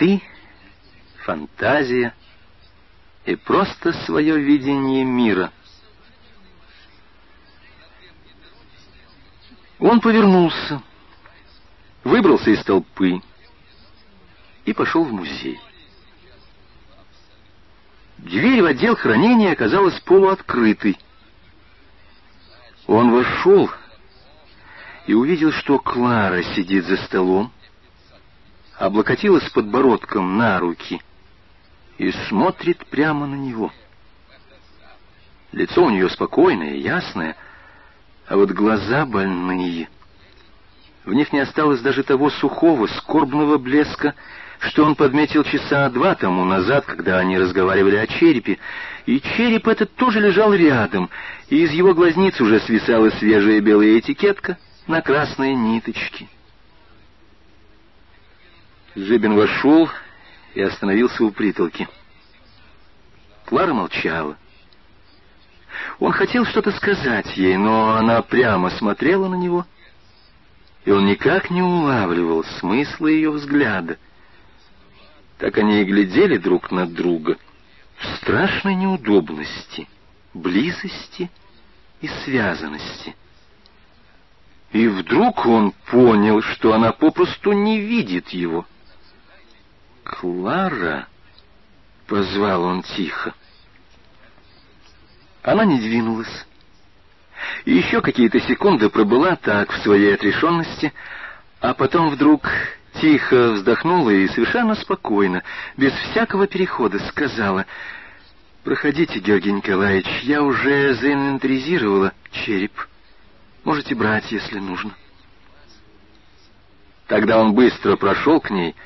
мечты, фантазия и просто свое видение мира. Он повернулся, выбрался из толпы и пошел в музей. Дверь в отдел хранения оказалась полуоткрытой. Он вошел и увидел, что Клара сидит за столом, облокотилась подбородком на руки и смотрит прямо на него. Лицо у нее спокойное, ясное, а вот глаза больные. В них не осталось даже того сухого, скорбного блеска, что он подметил часа два тому назад, когда они разговаривали о черепе, и череп этот тоже лежал рядом, и из его глазниц уже свисала свежая белая этикетка на красной ниточке. Жибин вошел и остановился у притолки. Клара молчала. Он хотел что-то сказать ей, но она прямо смотрела на него, и он никак не улавливал смысла ее взгляда. Так они и глядели друг на друга в страшной неудобности, близости и связанности. И вдруг он понял, что она попросту не видит его — «Клара!» — позвал он тихо. Она не двинулась. И еще какие-то секунды пробыла так в своей отрешенности, а потом вдруг тихо вздохнула и совершенно спокойно, без всякого перехода, сказала, «Проходите, Георгий Николаевич, я уже заинвентаризировала череп. Можете брать, если нужно». Тогда он быстро прошел к ней, —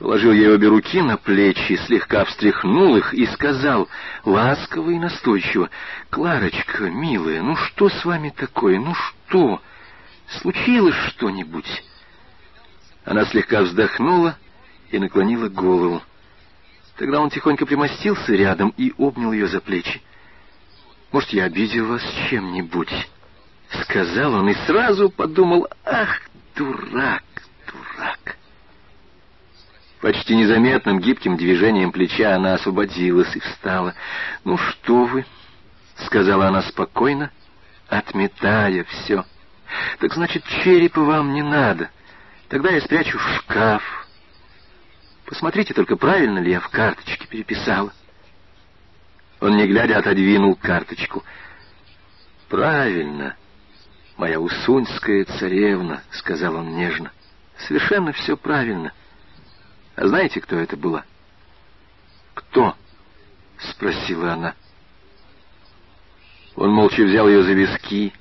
положил ей обе руки на плечи, слегка встряхнул их и сказал ласково и настойчиво, «Кларочка, милая, ну что с вами такое? Ну что? Случилось что-нибудь?» Она слегка вздохнула и наклонила голову. Тогда он тихонько примостился рядом и обнял ее за плечи. «Может, я обидел вас чем-нибудь?» — сказал он и сразу подумал, «Ах, дурак, дурак!» Почти незаметным гибким движением плеча она освободилась и встала. «Ну что вы?» — сказала она спокойно, отметая все. «Так значит, черепа вам не надо. Тогда я спрячу в шкаф. Посмотрите только, правильно ли я в карточке переписала». Он, не глядя, отодвинул карточку. «Правильно, моя усуньская царевна», — сказал он нежно. «Совершенно все правильно». А знаете, кто это была? Кто? Спросила она. Он молча взял ее за виски,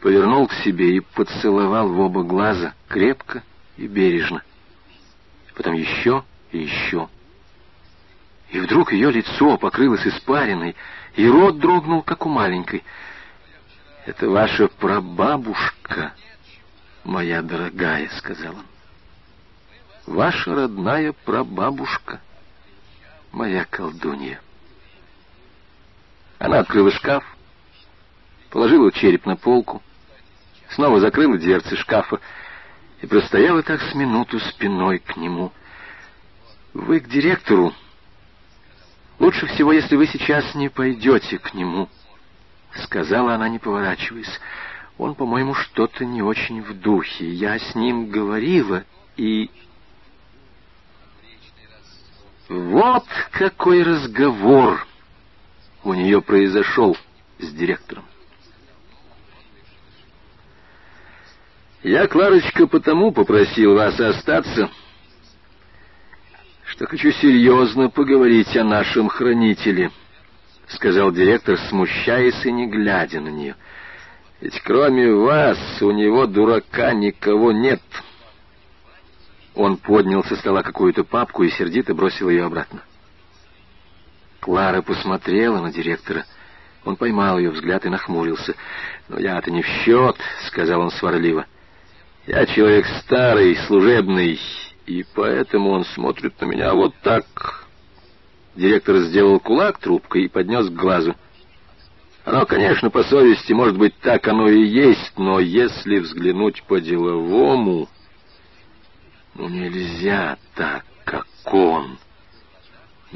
повернул к себе и поцеловал в оба глаза, крепко и бережно. Потом еще и еще. И вдруг ее лицо покрылось испариной, и рот дрогнул, как у маленькой. «Это ваша прабабушка, моя дорогая», — сказал он ваша родная прабабушка, моя колдунья. Она открыла шкаф, положила череп на полку, снова закрыла дверцы шкафа и простояла так с минуту спиной к нему. «Вы к директору. Лучше всего, если вы сейчас не пойдете к нему», — сказала она, не поворачиваясь. «Он, по-моему, что-то не очень в духе. Я с ним говорила, и вот какой разговор у нее произошел с директором. Я, Кларочка, потому попросил вас остаться, что хочу серьезно поговорить о нашем хранителе, — сказал директор, смущаясь и не глядя на нее. Ведь кроме вас у него, дурака, никого нет. — он поднял со стола какую-то папку и сердито бросил ее обратно. Клара посмотрела на директора. Он поймал ее взгляд и нахмурился. «Но я-то не в счет», — сказал он сварливо. «Я человек старый, служебный, и поэтому он смотрит на меня вот так». Директор сделал кулак трубкой и поднес к глазу. Оно, конечно, по совести, может быть, так оно и есть, но если взглянуть по-деловому... Ну, нельзя так, как дракон.